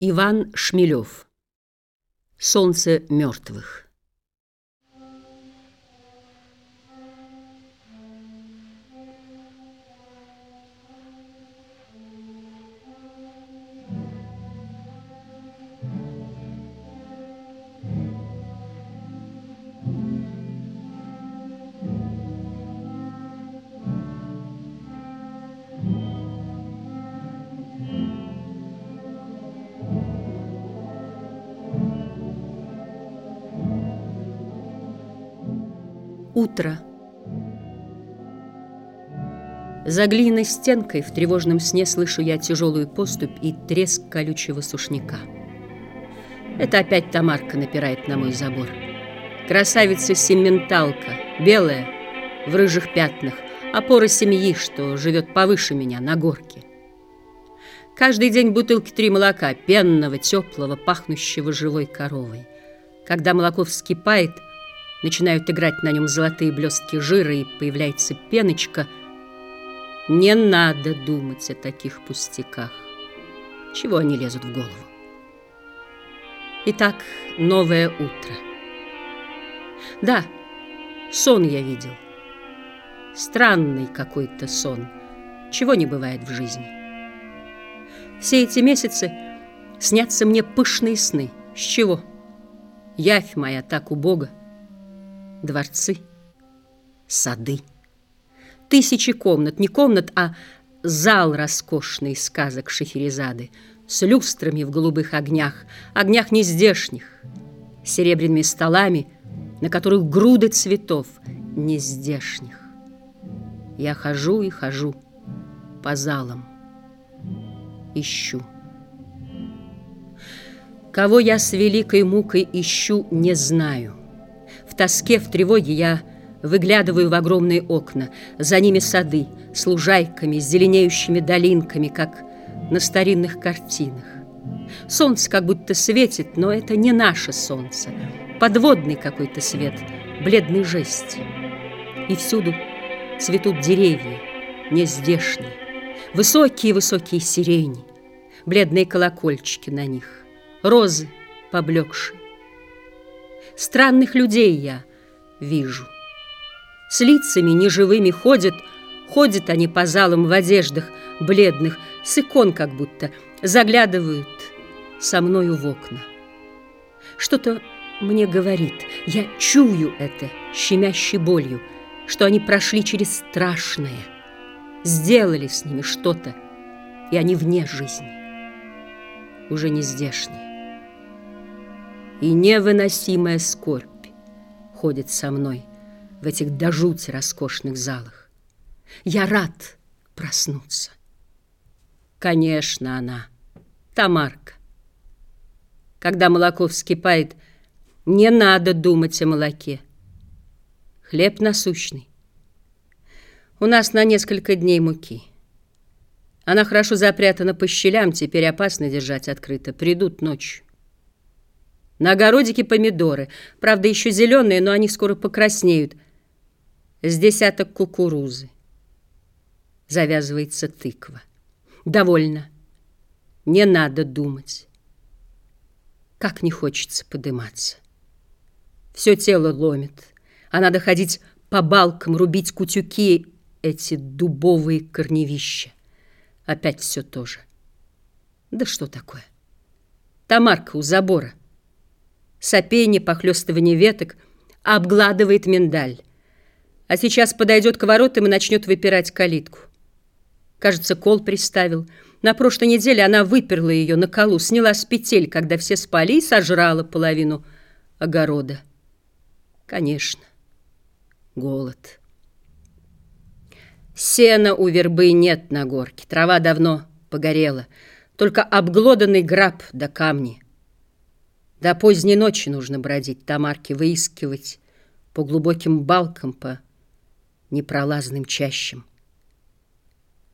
Иван Шмелев. Солнце мертвых. Утро. За глиняной стенкой в тревожном сне слышу я тяжелую поступь и треск колючего сушняка. Это опять Тамарка напирает на мой забор. Красавица-сементалка, белая, в рыжих пятнах, опора семьи, что живет повыше меня, на горке. Каждый день бутылки три молока, пенного, теплого, пахнущего живой коровой. Когда молоко вскипает – Начинают играть на нем золотые блестки жира, и появляется пеночка. Не надо думать о таких пустяках. Чего они лезут в голову? Итак, новое утро. Да, сон я видел. Странный какой-то сон. Чего не бывает в жизни. Все эти месяцы снятся мне пышные сны. С чего? Явь моя так убога дворцы, сады. Тысячи комнат, не комнат, а зал роскошный сказок Шахерезады с люстрами в голубых огнях, огнях нездешних, серебряными столами, на которых груды цветов нездешних. Я хожу и хожу по залам, ищу. Кого я с великой мукой ищу, не знаю тоске, в тревоге я выглядываю в огромные окна. За ними сады с лужайками, с зеленеющими долинками, как на старинных картинах. Солнце как будто светит, но это не наше солнце. Подводный какой-то свет, бледный жесть. И всюду цветут деревья, нездешние, высокие-высокие сирени, бледные колокольчики на них, розы поблекшие. Странных людей я вижу. С лицами неживыми ходят, ходят они по залам в одеждах бледных, с икон как будто, заглядывают со мною в окна. Что-то мне говорит, я чую это щемящей болью, что они прошли через страшное, сделали с ними что-то, и они вне жизни, уже не здешние и невыносимая скорбь ходит со мной в этих до жути роскошных залах. Я рад проснуться. Конечно, она, Тамарка. Когда молоко вскипает, не надо думать о молоке. Хлеб насущный. У нас на несколько дней муки. Она хорошо запрятана по щелям, теперь опасно держать открыто. Придут ночью. На огородике помидоры. Правда, еще зеленые, но они скоро покраснеют. С десяток кукурузы. Завязывается тыква. Довольно. Не надо думать. Как не хочется подыматься. Все тело ломит. А надо ходить по балкам, рубить кутюки, эти дубовые корневища. Опять все то же. Да что такое? Тамарка у забора сопение, похлестывание веток, обгладывает миндаль. А сейчас подойдет к воротам и начнет выпирать калитку. Кажется, кол приставил. На прошлой неделе она выперла ее на колу, сняла с петель, когда все спали, и сожрала половину огорода. Конечно, голод. Сена у вербы нет на горке, трава давно погорела, только обглоданный граб да камни — до поздней ночи нужно бродить, Тамарки выискивать по глубоким балкам, по непролазным чащам.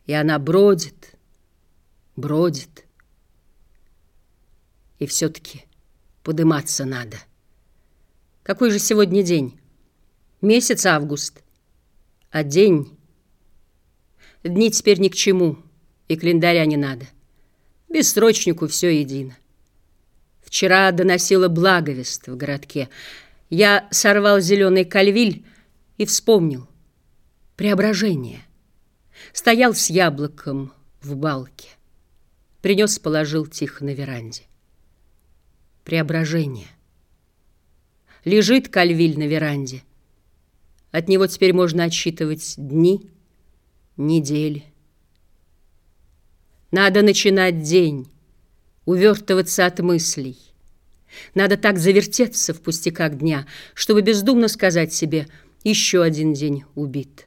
И она бродит, бродит. И все-таки подыматься надо. Какой же сегодня день? Месяц август. А день... Дни теперь ни к чему, и календаря не надо. Бессрочнику все едино. Вчера доносила благовест в городке. Я сорвал зеленый кальвиль и вспомнил. Преображение. Стоял с яблоком в балке. Принес, положил тихо на веранде. Преображение. Лежит кальвиль на веранде. От него теперь можно отсчитывать дни, недели. Надо начинать день, увертываться от мыслей. Надо так завертеться в пустяках дня, чтобы бездумно сказать себе «Еще один день убит».